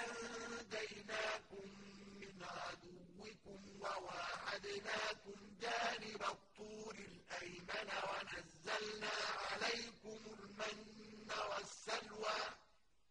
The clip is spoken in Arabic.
أنجيناكم من عدوكم وواعدناكم جانب الطور الأيمن ونزلنا عليكم المن